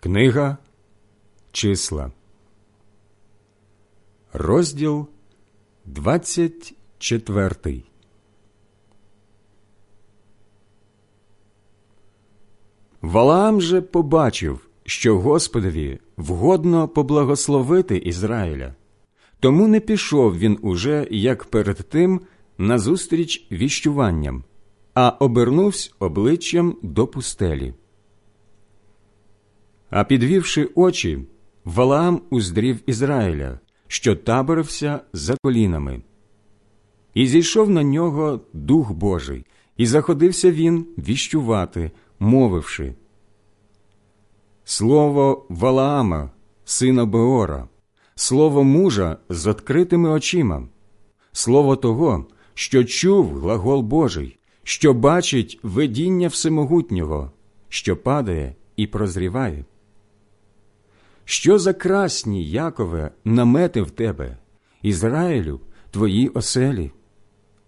Книга Числа, розділ 24 Валаам же побачив, що Господові вгодно поблагословити Ізраїля, тому не пішов він уже, як перед тим, назустріч віщуванням, а обернувся обличчям до пустелі. А підвівши очі, Валаам уздрів Ізраїля, що таборився за колінами. І зійшов на нього Дух Божий, і заходився він віщувати, мовивши. Слово Валаама, сина Беора, слово мужа з відкритими очима, слово того, що чув глагол Божий, що бачить видіння всемогутнього, що падає і прозріває. Що за красні, Якове, намети в тебе, Ізраїлю, твої оселі?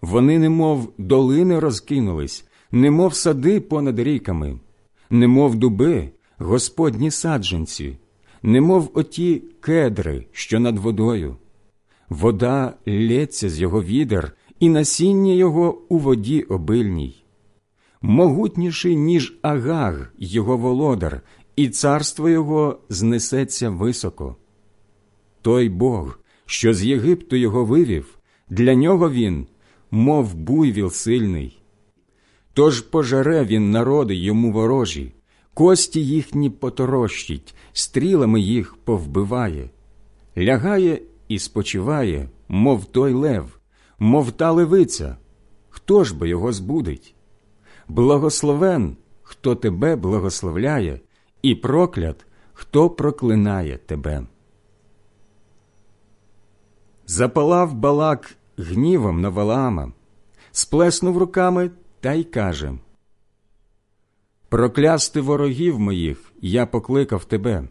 Вони, немов долини розкинулись, немов сади понад ріками, немов дуби, господні саджанці, немов оті кедри, що над водою. Вода лється з його відер, і насіння його у воді обильній. Могутніший, ніж агаг, його володар, і царство його знесеться високо. Той Бог, що з Єгипту його вивів, для нього він, мов буйвіл сильний. Тож пожере він народи йому ворожі, кості їхні поторощить, стрілами їх повбиває, лягає і спочиває, мов той лев, мов та левиця. Хто ж би його збудить? Благословен, хто тебе благословляє, і проклят, хто проклинає тебе. Запалав балак гнівом на Валаама, сплеснув руками та й каже Проклясти ворогів моїх я покликав тебе,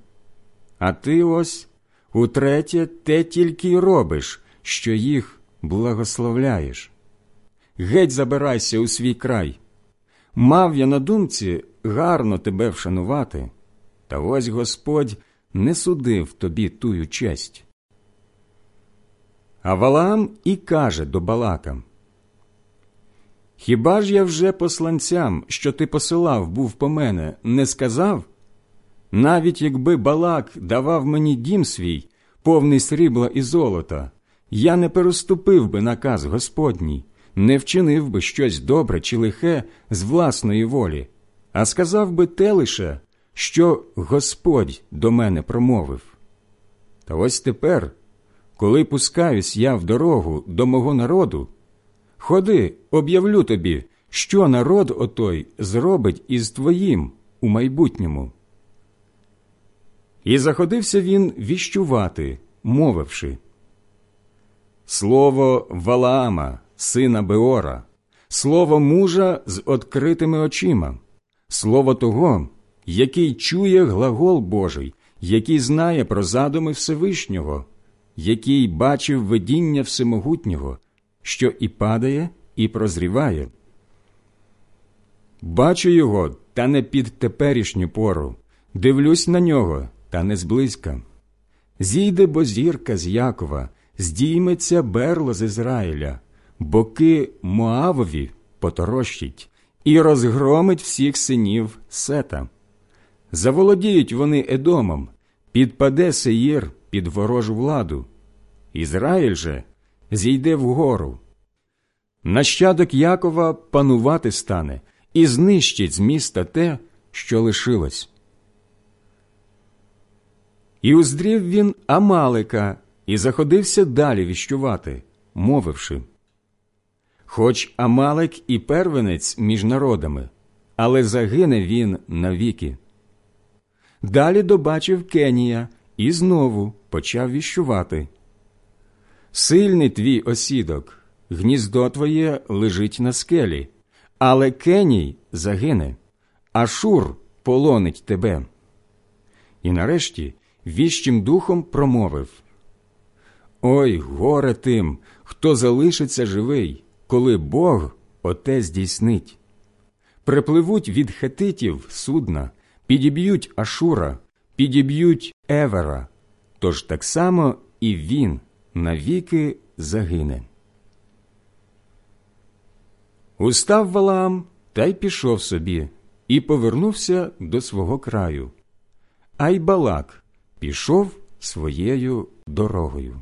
а ти ось утретє те тільки й робиш, що їх благословляєш. Геть забирайся у свій край. Мав я на думці гарно тебе вшанувати, та ось Господь не судив тобі тую честь. А Валаам і каже до Балака Хіба ж я вже посланцям, що ти посилав, був по мене, не сказав? Навіть якби Балак давав мені дім свій, повний срібла і золота, я не переступив би наказ Господній, не вчинив би щось добре чи лихе з власної волі, а сказав би те лише, що Господь до мене промовив. Та ось тепер, коли пускаюсь я в дорогу до мого народу, ходи, об'явлю тобі, що народ отой зробить із твоїм у майбутньому. І заходився він віщувати, мовивши Слово Валаама, сина Беора, слово мужа з відкритими очима, слово того, який чує глагол Божий, який знає про задуми Всевишнього, який бачив видіння Всемогутнього, що і падає, і прозріває. Бачу його, та не під теперішню пору, дивлюсь на нього, та не зблизька. Зійде бо зірка з Якова, здійметься берло з Ізраїля, боки Моавові поторощить і розгромить всіх синів сета. Заволодіють вони Едомом, підпаде Сеїр під ворожу владу. Ізраїль же зійде вгору. Нащадок Якова панувати стане і знищить з міста те, що лишилось. І уздрів він Амалика і заходився далі віщувати, мовивши Хоч Амалик і первенець між народами, але загине він навіки. Далі добачив Кенія і знову почав віщувати. Сильний твій осідок, гніздо твоє лежить на скелі, але Кеній загине, а Шур полонить тебе. І нарешті віщим духом промовив Ой, горе тим, хто залишиться живий, коли Бог оте здійснить. Припливуть від хетитів судна, підіб'ють Ашура, підіб'ють Евера, тож так само і він навіки загине. Устав Валаам та й пішов собі і повернувся до свого краю. А й Балак пішов своєю дорогою.